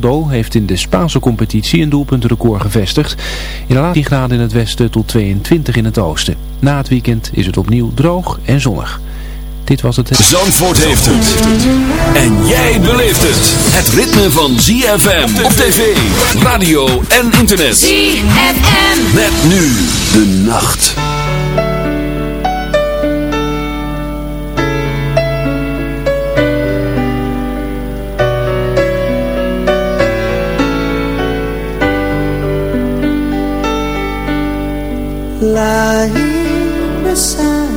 Ronaldo heeft in de Spaanse competitie een doelpuntenrecord gevestigd. In de laatste graden in het westen tot 22 in het oosten. Na het weekend is het opnieuw droog en zonnig. Dit was het... Eh, Zandvoort heeft het. En jij beleeft het. Het ritme van ZFM op tv, radio en internet. ZFM. Met nu de nacht. lying beside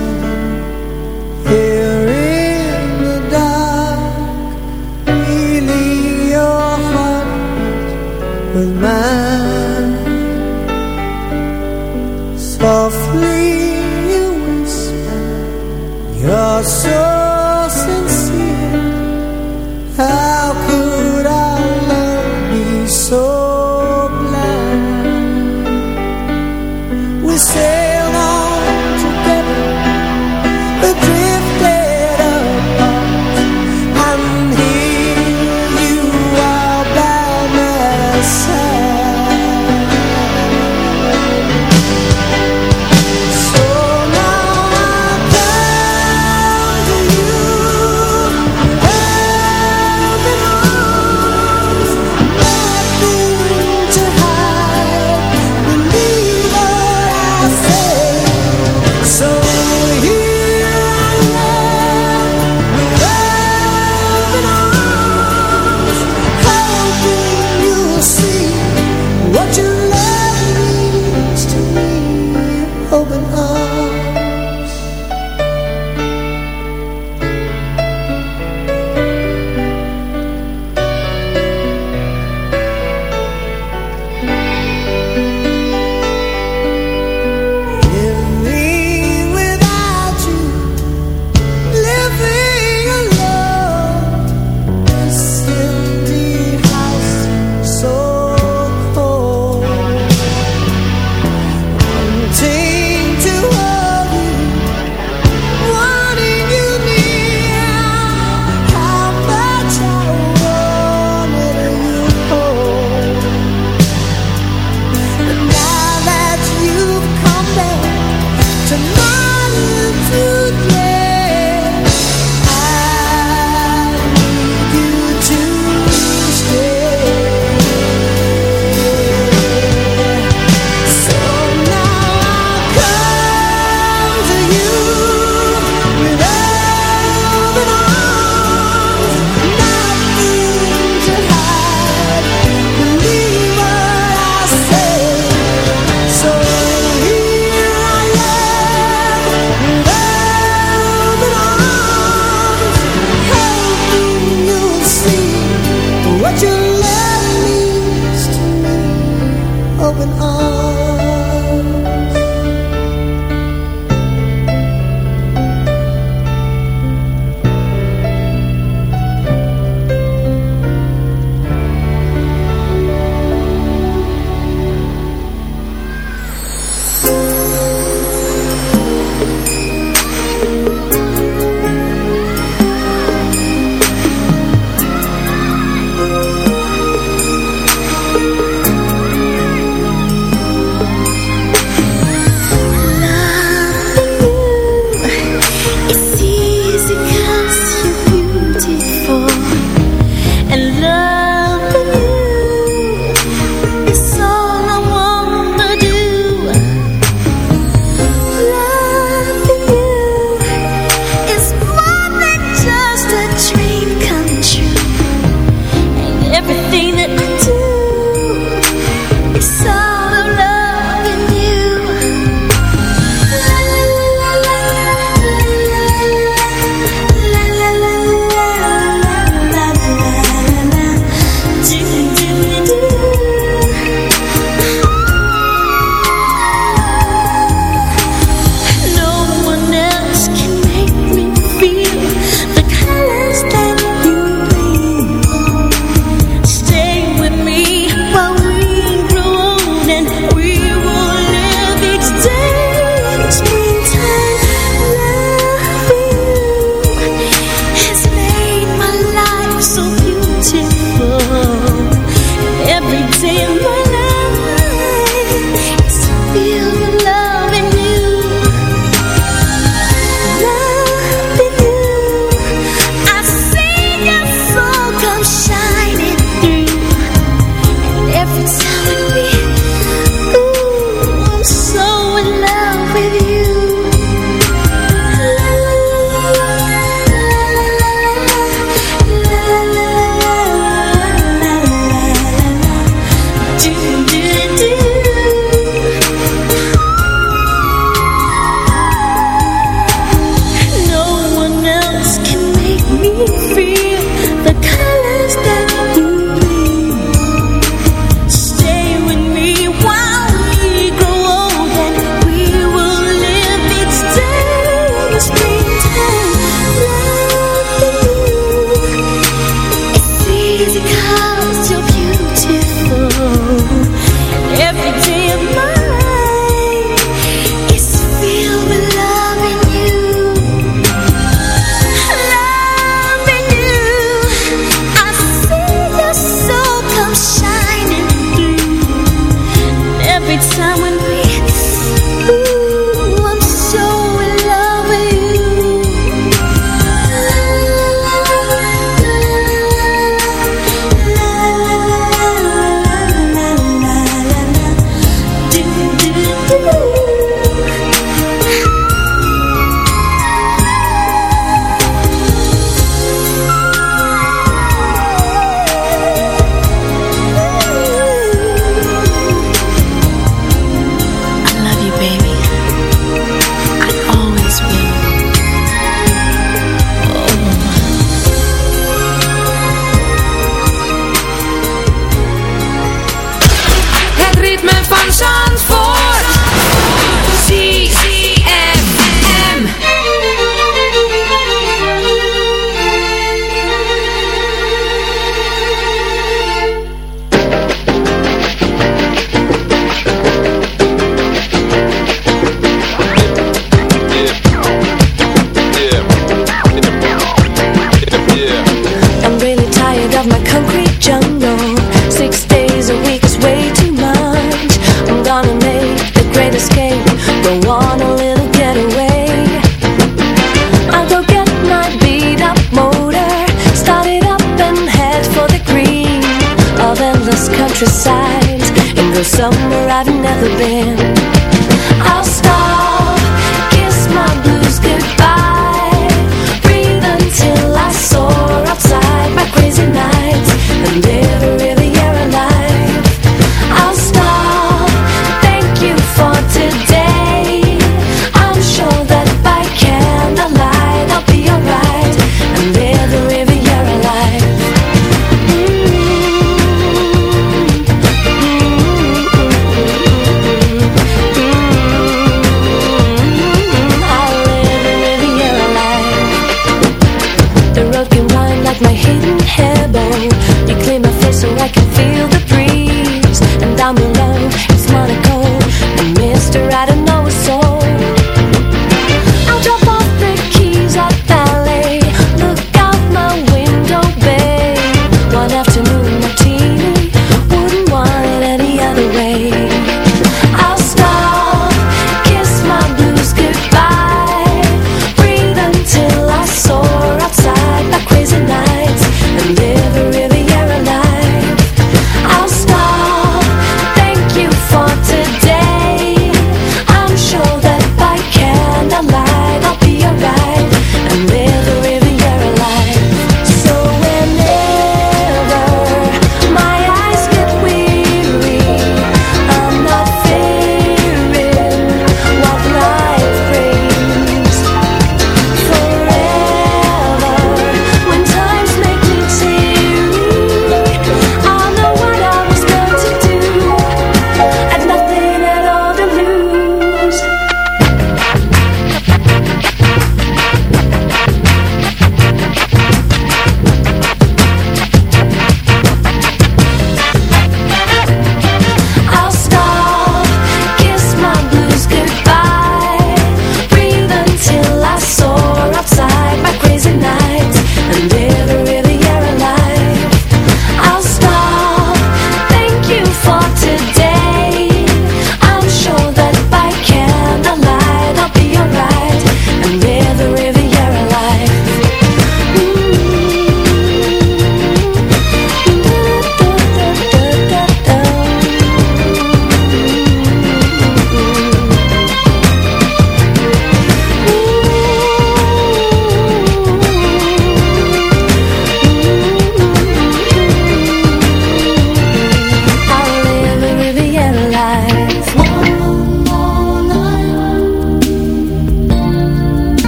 my concrete jungle.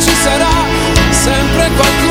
ci sarà, sempre qualcuno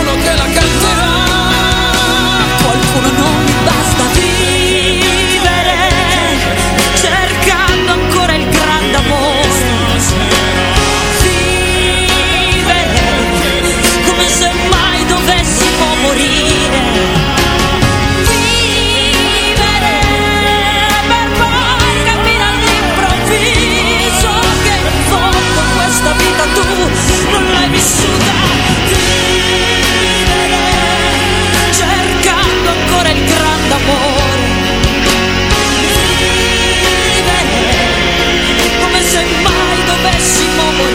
Simon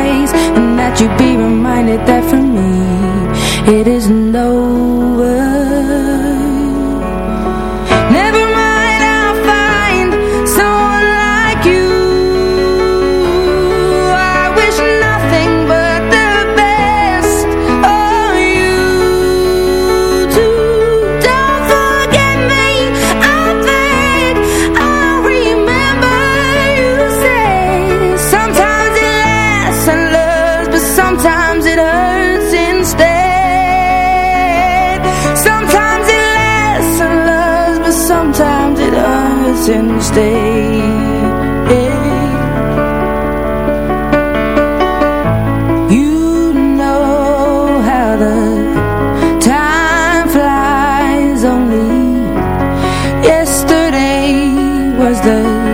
that you be reminded that for me it is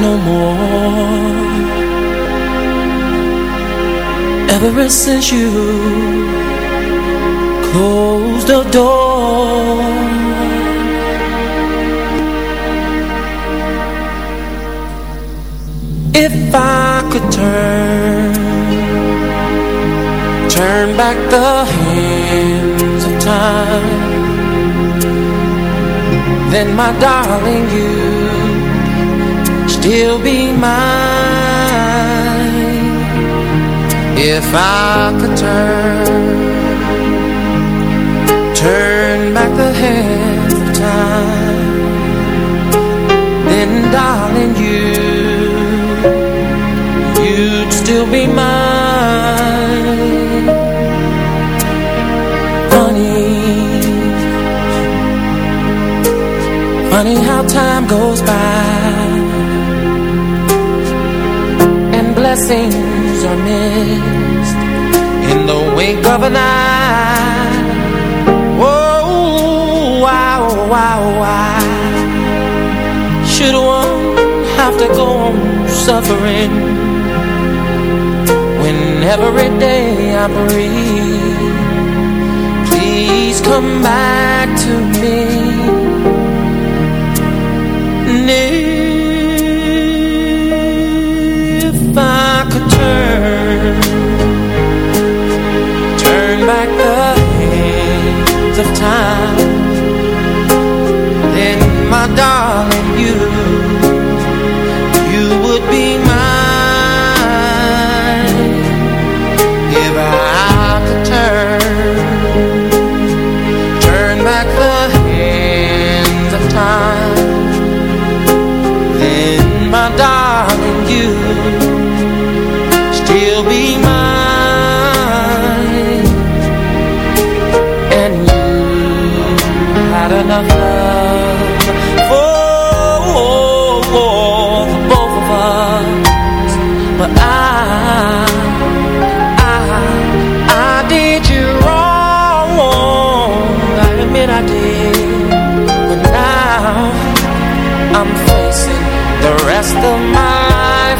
no more. Ever since you closed the door. If I could turn, turn back the hands of time, then my darling, you'd still be mine. If I could turn, turn back the hands of time, then darling, you, you'd still be mine. Funny, funny how time goes by, blessings are missed in the wink of an eye. Whoa, wow, wow, wow. Should one have to go on suffering when every day I breathe? Please come back to me.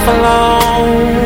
Alone.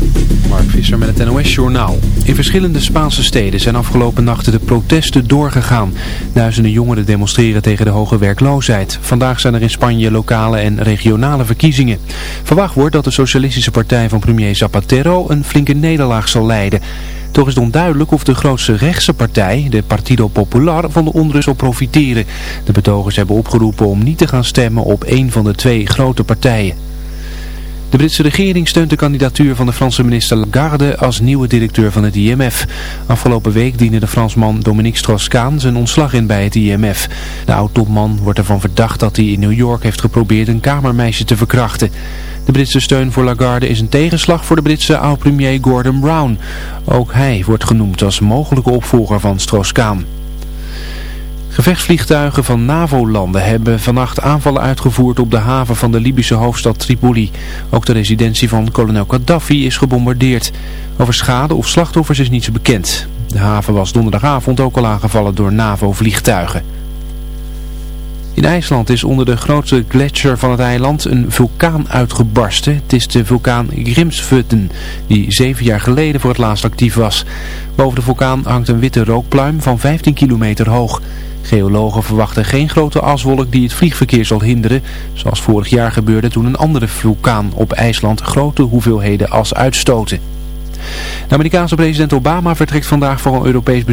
Mark Visser met het NOS-journaal. In verschillende Spaanse steden zijn afgelopen nachten de protesten doorgegaan. Duizenden jongeren demonstreren tegen de hoge werkloosheid. Vandaag zijn er in Spanje lokale en regionale verkiezingen. Verwacht wordt dat de socialistische partij van premier Zapatero een flinke nederlaag zal leiden. Toch is het onduidelijk of de grootste rechtse partij, de Partido Popular, van de onrust zal profiteren. De betogers hebben opgeroepen om niet te gaan stemmen op een van de twee grote partijen. De Britse regering steunt de kandidatuur van de Franse minister Lagarde als nieuwe directeur van het IMF. Afgelopen week diende de Fransman Dominique Strauss-Kaan zijn ontslag in bij het IMF. De oud-topman wordt ervan verdacht dat hij in New York heeft geprobeerd een kamermeisje te verkrachten. De Britse steun voor Lagarde is een tegenslag voor de Britse oud-premier Gordon Brown. Ook hij wordt genoemd als mogelijke opvolger van Strauss-Kaan. Gevechtsvliegtuigen van NAVO-landen hebben vannacht aanvallen uitgevoerd op de haven van de Libische hoofdstad Tripoli. Ook de residentie van kolonel Gaddafi is gebombardeerd. Over schade of slachtoffers is niets bekend. De haven was donderdagavond ook al aangevallen door NAVO-vliegtuigen. In IJsland is onder de grootste gletsjer van het eiland een vulkaan uitgebarsten. Het is de vulkaan Grimsvötn, die zeven jaar geleden voor het laatst actief was. Boven de vulkaan hangt een witte rookpluim van 15 kilometer hoog. Geologen verwachten geen grote aswolk die het vliegverkeer zal hinderen, zoals vorig jaar gebeurde toen een andere vulkaan op IJsland grote hoeveelheden as uitstoten. De Amerikaanse president Obama vertrekt vandaag voor een Europees bezoek.